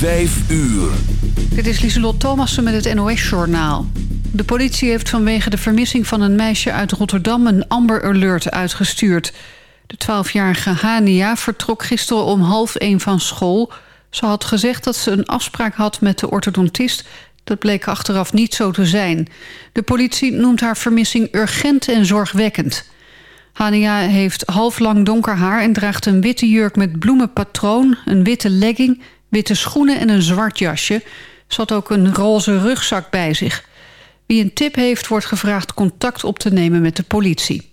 Vijf uur. Dit is Lieselot Thomassen met het NOS-journaal. De politie heeft vanwege de vermissing van een meisje uit Rotterdam... een Amber Alert uitgestuurd. De 12-jarige Hania vertrok gisteren om half één van school. Ze had gezegd dat ze een afspraak had met de orthodontist... Dat bleek achteraf niet zo te zijn. De politie noemt haar vermissing urgent en zorgwekkend. Hania heeft halflang donker haar en draagt een witte jurk met bloemenpatroon... een witte legging, witte schoenen en een zwart jasje. Had ook een roze rugzak bij zich. Wie een tip heeft, wordt gevraagd contact op te nemen met de politie.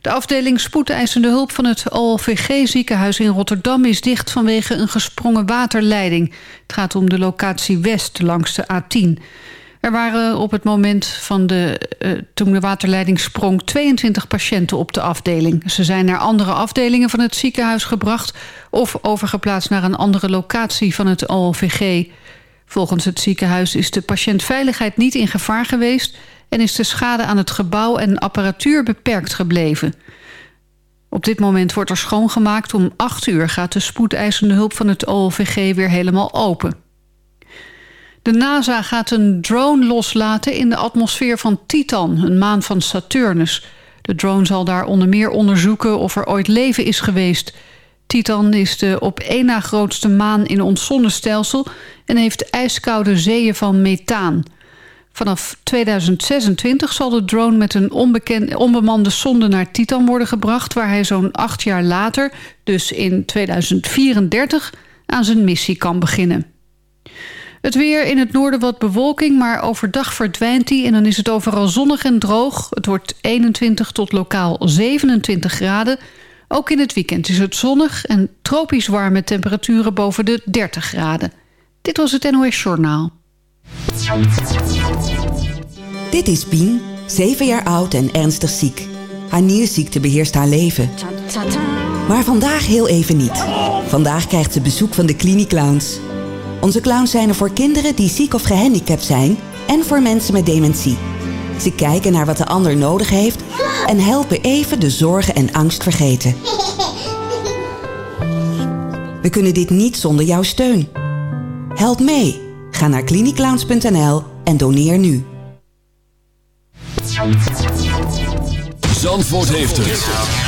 De afdeling spoedeisende hulp van het OLVG-ziekenhuis in Rotterdam... is dicht vanwege een gesprongen waterleiding. Het gaat om de locatie West langs de A10. Er waren op het moment van de, uh, toen de waterleiding sprong... 22 patiënten op de afdeling. Ze zijn naar andere afdelingen van het ziekenhuis gebracht... of overgeplaatst naar een andere locatie van het OLVG. Volgens het ziekenhuis is de patiëntveiligheid niet in gevaar geweest en is de schade aan het gebouw en apparatuur beperkt gebleven. Op dit moment wordt er schoongemaakt. Om 8 uur gaat de spoedeisende hulp van het OLVG weer helemaal open. De NASA gaat een drone loslaten in de atmosfeer van Titan, een maan van Saturnus. De drone zal daar onder meer onderzoeken of er ooit leven is geweest. Titan is de op één na grootste maan in ons zonnestelsel... en heeft ijskoude zeeën van methaan... Vanaf 2026 zal de drone met een onbemande sonde naar Titan worden gebracht... waar hij zo'n acht jaar later, dus in 2034, aan zijn missie kan beginnen. Het weer in het noorden wat bewolking, maar overdag verdwijnt die... en dan is het overal zonnig en droog. Het wordt 21 tot lokaal 27 graden. Ook in het weekend is het zonnig en tropisch warme temperaturen boven de 30 graden. Dit was het NOS Journaal. Dit is Pien, 7 jaar oud en ernstig ziek. Haar nierziekte beheerst haar leven. Maar vandaag heel even niet. Vandaag krijgt ze bezoek van de Cliniclowns. Onze clowns zijn er voor kinderen die ziek of gehandicapt zijn... en voor mensen met dementie. Ze kijken naar wat de ander nodig heeft... en helpen even de zorgen en angst vergeten. We kunnen dit niet zonder jouw steun. Help mee. Ga naar cliniclowns.nl en doneer nu. Zandvoort heeft het.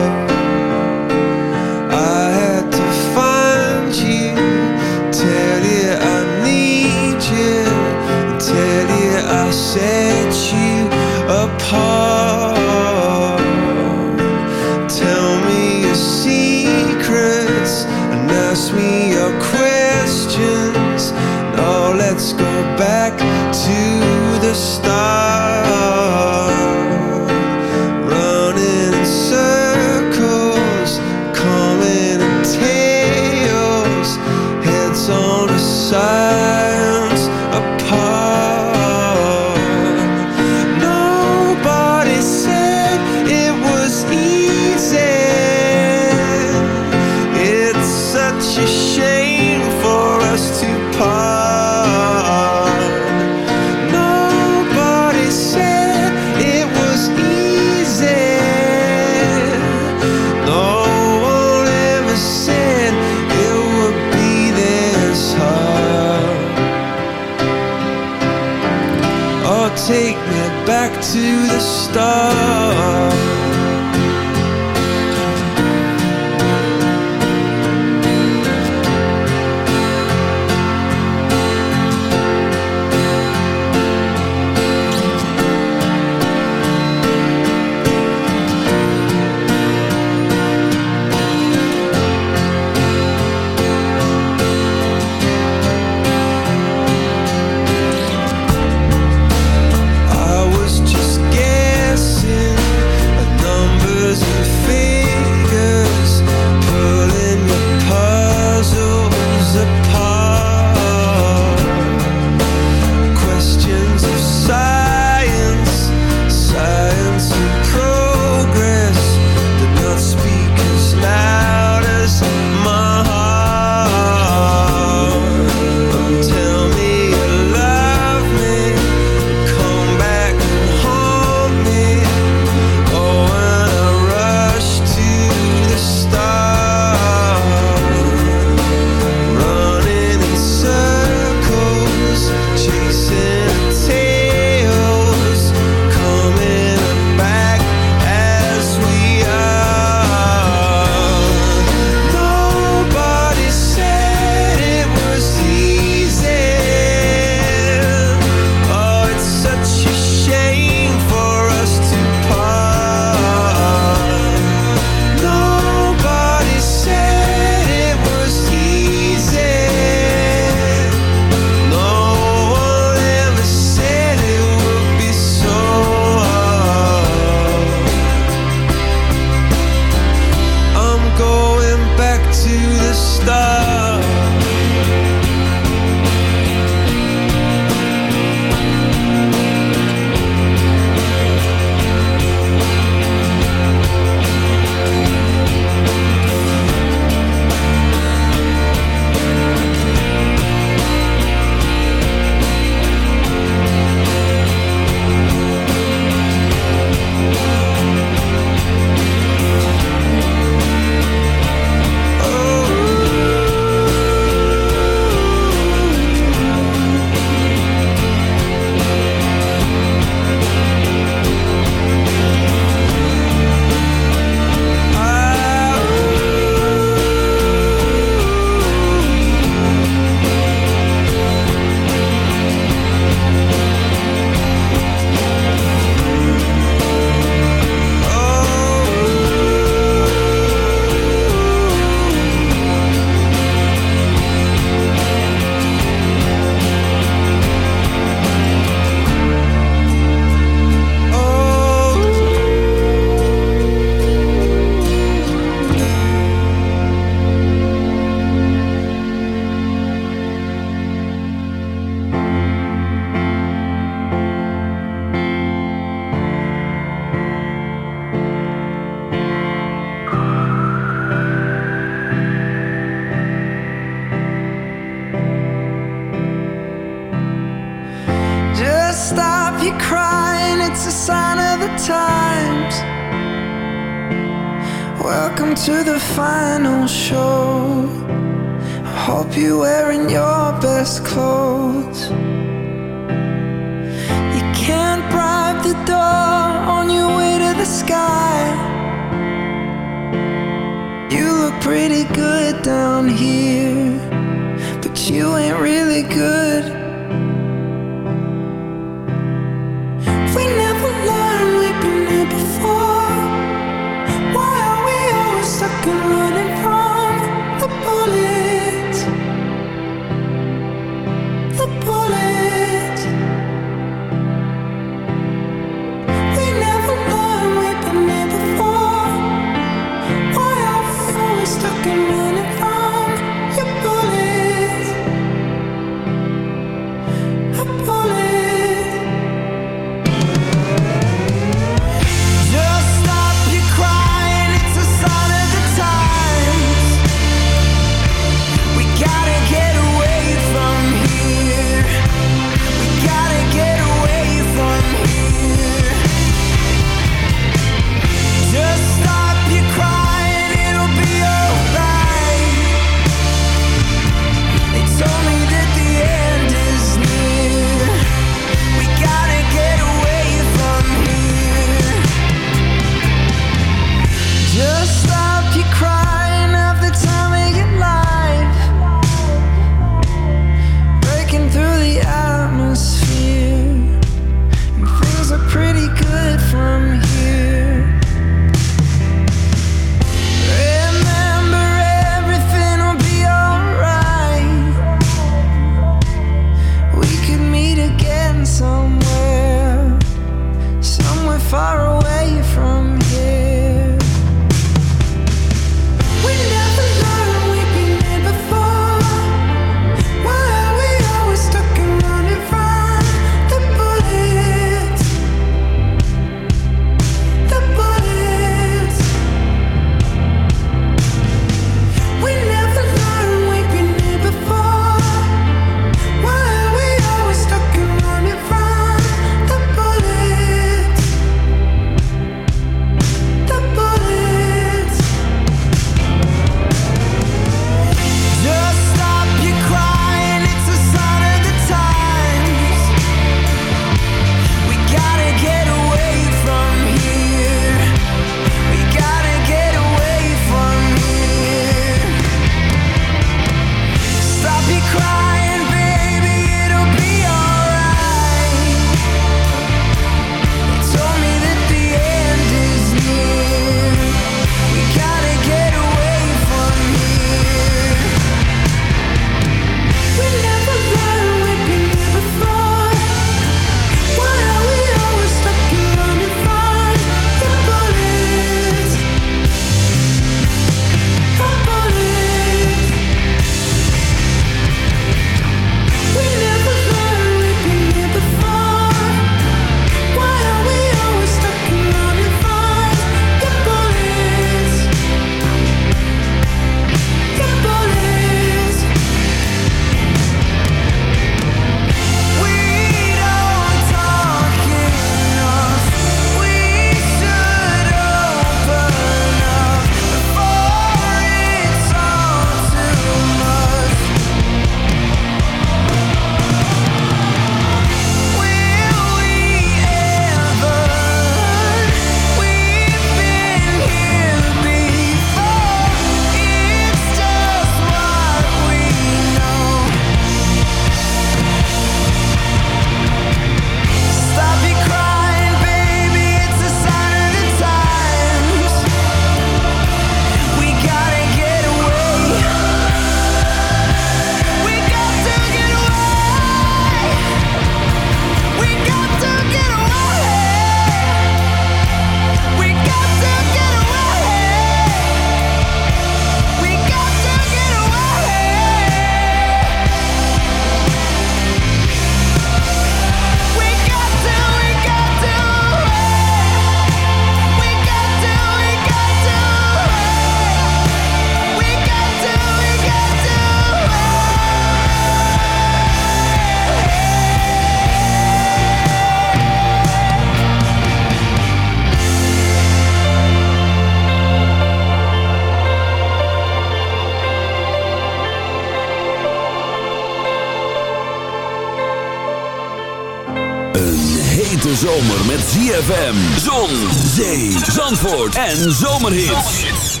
De zomer met ZFM. Zon, zee, zandvoort en zomerhit.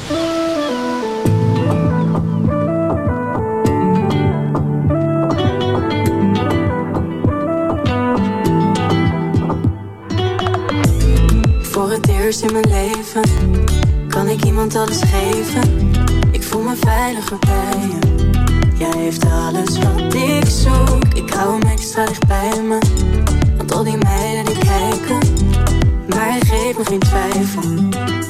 Voor het eerst in mijn leven kan ik iemand alles geven. Ik voel me veiliger bij je. Jij heeft alles wat ik zoek. Ik hou hem extra dicht bij me tot al die meiden die kijken, maar hij geeft me geen twijfel.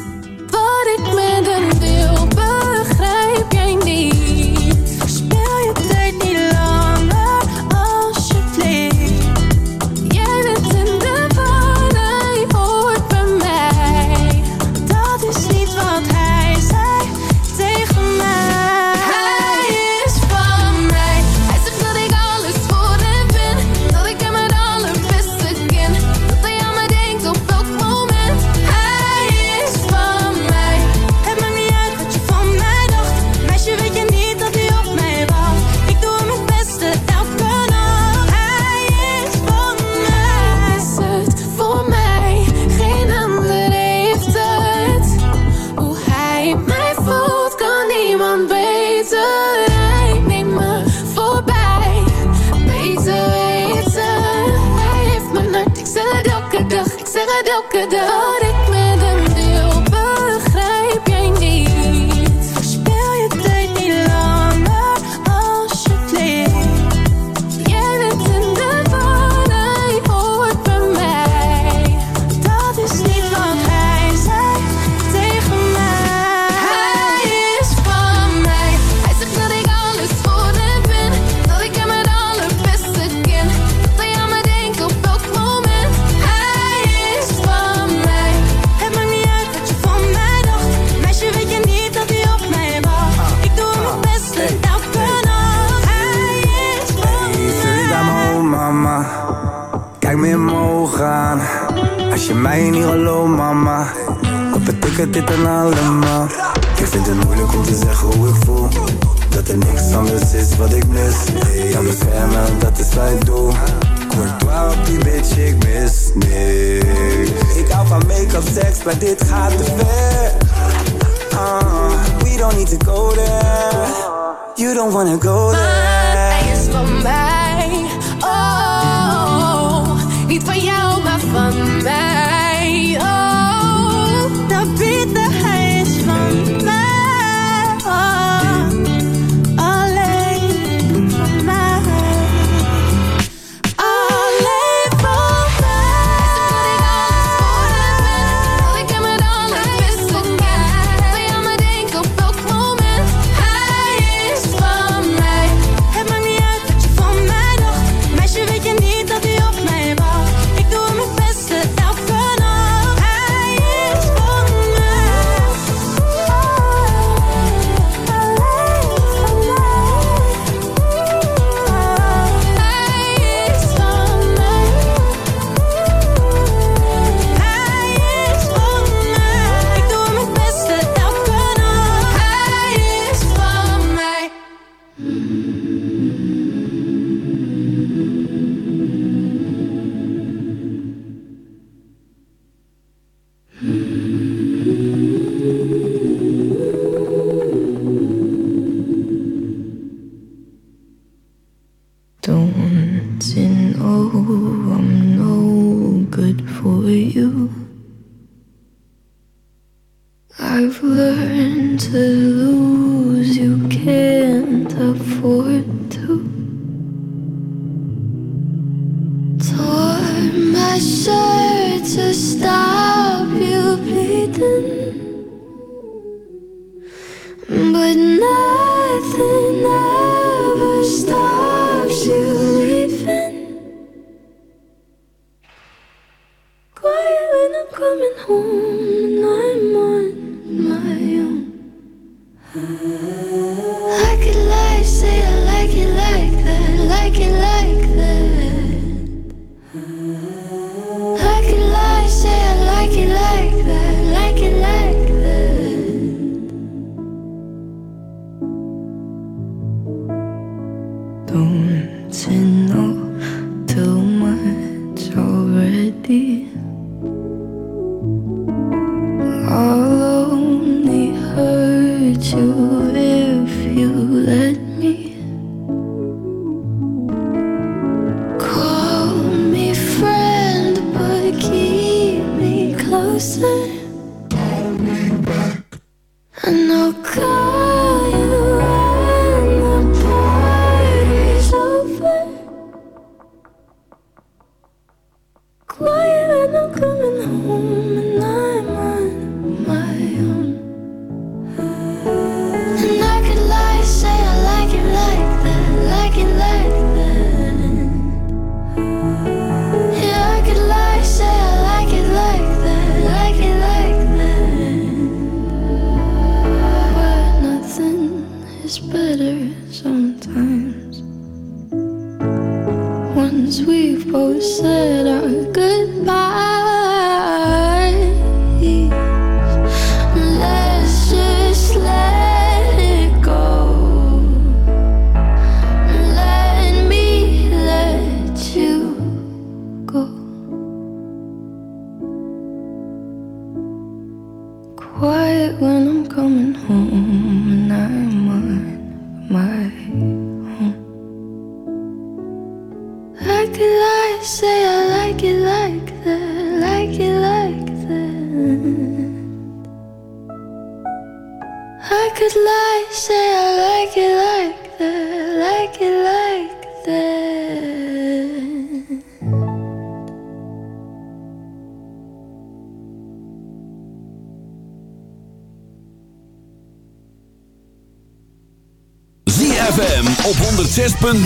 I know God.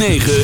106.9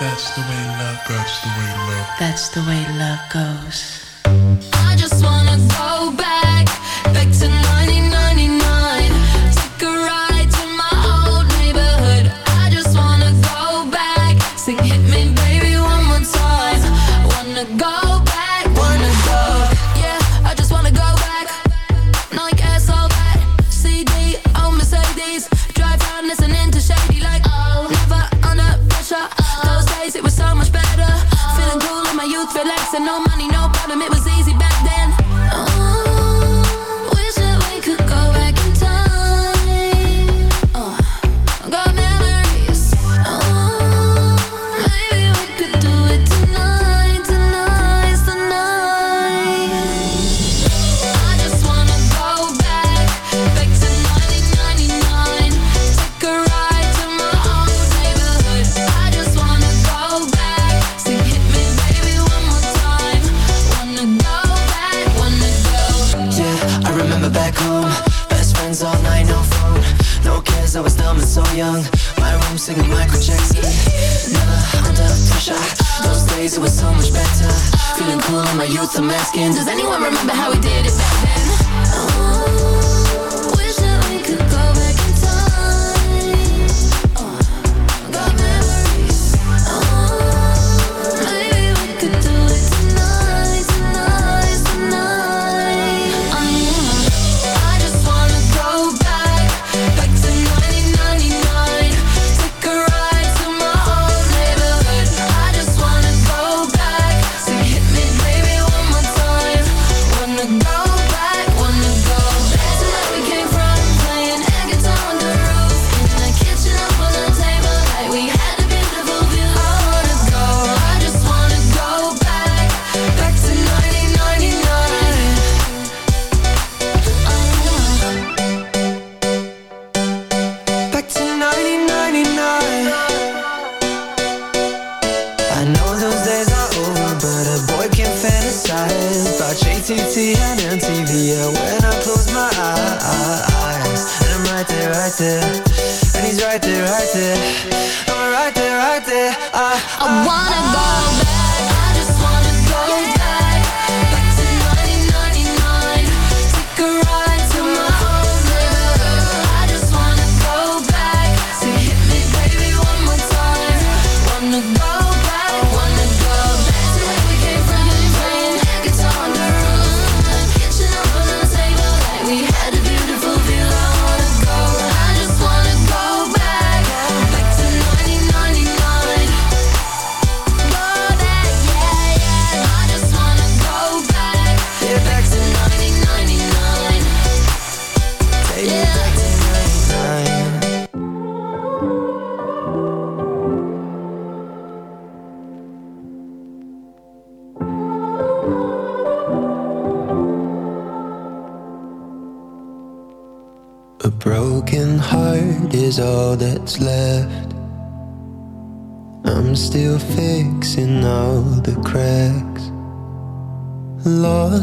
That's the way love goes. The way love. That's the way love goes. I just wanna go back, back to.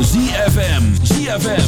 ZFM. ZFM.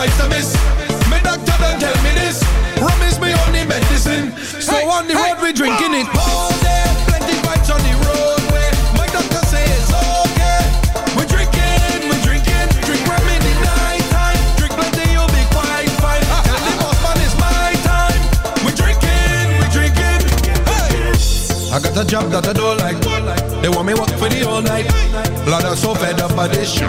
twice a miss. Me doctor don't tell me this. Rum is me only medicine. So hey, on the hey, road we drinking it My doctor it's okay. We drinking, we drinking, drink rum in the. Drink plenty, you'll be quite fine. The boss man it's my time. We drinking, we drinking. I got a job that I don't like. They want me work for the whole night. Blood I'm so fed up by this shit.